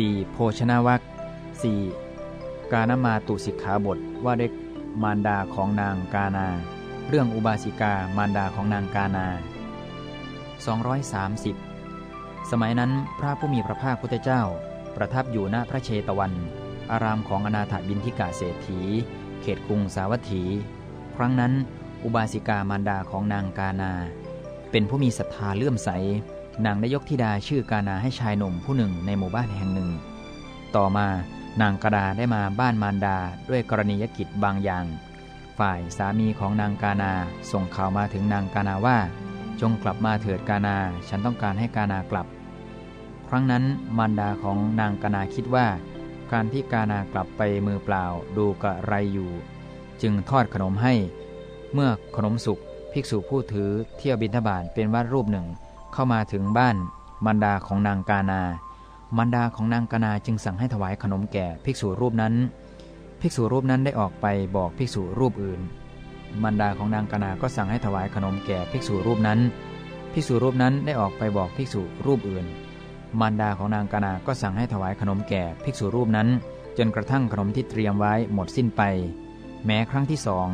4. โภชนาวัค 4. กานมาตุสิกขาบทว่าด้วยมารดาของนางกานา เรื่องอุบาสิกามารดาของนางกานา 230 สมัยนั้นพระผู้มีพระภาคพุทธเจ้า ประทับอยู่ณพระเชตวัน อารามของอนาถบินทิกาเศรษฐี เขตกรุงสาวัตถี ครั้งนั้นอุบาสิกามารดาของนางกานา เป็นผู้มีศรัทธาเลื่อมใส นางได้ยกธิดาชื่อกานาให้ชายหนุ่มผู้หนึ่งในหมู่บ้านแห่งหนึ่ง ต่อมานางกาดาได้มาบ้านมารดาด้วยกรณียกิจบางอย่าง ฝ่ายสามีของนางกานาส่งข่าวมาถึงนางกานาว่า จงกลับมาเถิดกานา ฉันต้องการให้กานากลับ ครั้งนั้นมารดาของนางกานาคิดว่า การที่กานากลับไปมือเปล่าดูกระไรอยู่ จึงทอดขนมให้ เมื่อขนมสุกภิกษุผู้ถือเที่ยวบิณฑบาตเป็นวัดรูปหนึ่ง เข้ามาถึงบ้านมารดาของนางกานา มารดาของนางกานาจึงสั่งให้ถวายขนมแก่ภิกษุรูปนั้น ภิกษุรูปนั้นได้ออกไปบอกภิกษุรูปอื่น มารดาของนางกานาก็สั่งให้ถวายขนมแก่ภิกษุรูปนั้น ภิกษุรูปนั้นได้ออกไปบอกภิกษุรูปอื่น มารดาของนางกานาก็สั่งให้ถวายขนมแก่ภิกษุรูปนั้น จนกระทั่งขนมที่เตรียมไว้หมดสิ้นไป แม้ครั้งที่สอง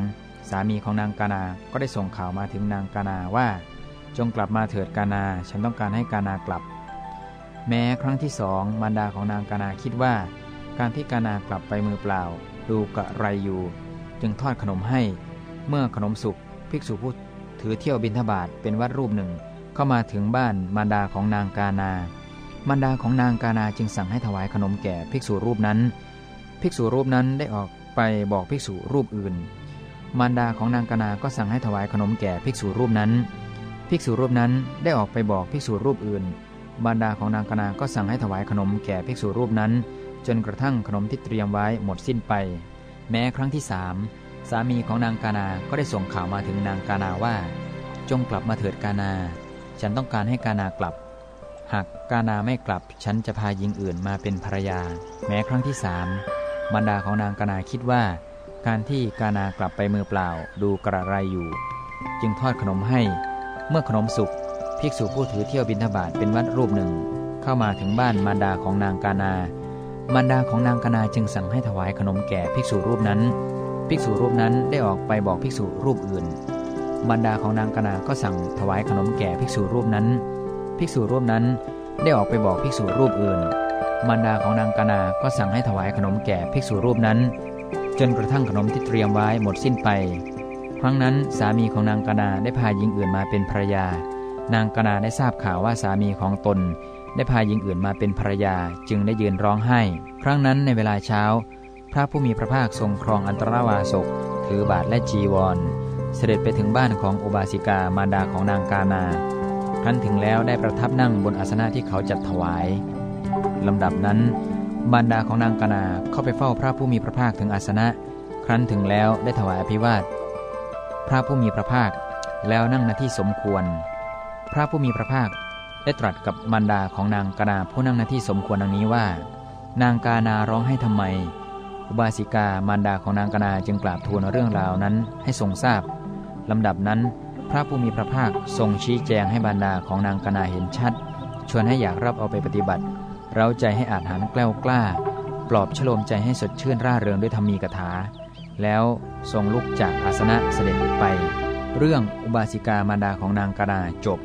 สามีของนางกานา ก็ได้ส่งข่าวมาถึงนางกานาว่า จงกลับมาเถิดกานา ฉันต้องการให้กานากลับ แม้ครั้งที่สองมารดาของนางกานาคิดว่า การที่กานากลับไปมือเปล่า ดูกะไรอยู่ จึงทอดขนมให้ เมื่อขนมสุกภิกษุผู้ถือเที่ยวบิณฑบาตเป็นวัดรูปหนึ่ง เข้ามาถึงบ้านมารดาของนางกานา มารดาของนางกานาจึงสั่งให้ถวายขนมแก่ภิกษุรูปนั้น ภิกษุรูปนั้นได้ออกไปบอกภิกษุรูปอื่น มารดาของนางกานาก็สั่งให้ถวายขนมแก่ภิกษุรูปนั้น ภิกษุรูปนั้นได้ออกไปบอกภิกษุรูปอื่นมารดาของนางกนาก็สั่งให้ถวายขนมแก่ภิกษุรูปนั้น จนกระทั่งขนมที่เตรียมไว้หมดสิ้นไป แม้ครั้งที่สามสามีของนางกานาก็ได้ส่งข่าวมาถึงนางกานาว่า จงกลับมาเถิดกานา ฉันต้องการให้กานากลับ หากกานาไม่กลับ ฉันจะพาหญิงอื่นมาเป็นภรรยา แม้ครั้งที่สามมารดาของนางกานาคิดว่า การที่กานากลับไปมือเปล่าดูกระไรอยู่ จึงทอดขนมให้ เมื่อขนมสุกภิกษุผู้ถือเที่ยวบิณฑบาตเป็นวัดรูปหนึ่ง เข้ามาถึงบ้านมารดาของนางกานา มารดาของนางกานาจึงสั่งให้ถวายขนมแก่ภิกษุรูปนั้น ภิกษุรูปนั้นได้ออกไปบอกภิกษุรูปอื่น มารดาของนางกานาก็สั่งถวายขนมแก่ภิกษุรูปนั้น ภิกษุรูปนั้นได้ออกไปบอกภิกษุรูปอื่น มารดาของนางกานาก็สั่งให้ถวายขนมแก่ภิกษุรูปนั้น จนกระทั่งขนมที่เตรียมไว้หมดสิ้นไป รั้งนั้นสามีของนางกนาได้พาหญิงอื่นมาเป็นภรรยา นางกนาได้ทราบข่าวว่าสามีของตน ได้พาหญิงอื่นมาเป็นภรรยาจึงได้ยืนร้องไห้ ครั้งนั้นในเวลาเช้า พระผู้มีพระภาคทรงครองอันตรวาสกถือบาทและจีวร เสด็จไปถึงบ้านของอุบาสิกามารดาของนางกานาครั้นถึงแล้วได้ประทับนั่งบนอาสนะที่เขาจัดถวายลำดับนั้นมารดาของนางกานาเข้าไปเฝ้าพระผู้มีพระภาคถึงอาสนะ ครั้นถึงแล้วได้ถวายอภิวาท พระผู้มีพระภาค แล้วนั่งณที่สมควร พระผู้มีพระภาคได้ตรัสกับมารดาของนางกานาผู้นั่งณที่สมควรดังนี้ว่า นางกานาร้องให้ทำไม อุบาสิกามารดาของนางกานาจึงกราบทูลเรื่องราวนั้นให้ทรงทราบลำดับนั้น พระผู้มีพระภาคทรงชี้แจงให้บรรดาของนางกานาเห็นชัด ชวนให้อยากรับเอาไปปฏิบัติ เราใจให้อาจหารแกล้วกล้า ปลอบฉโลมใจให้สดชื่นร่าเริงด้วยธรรมีกถา แล้วทรงลุกจากอาสนะเสด็จไป เรื่องอุบาสิกามารดาของนางกนาจบ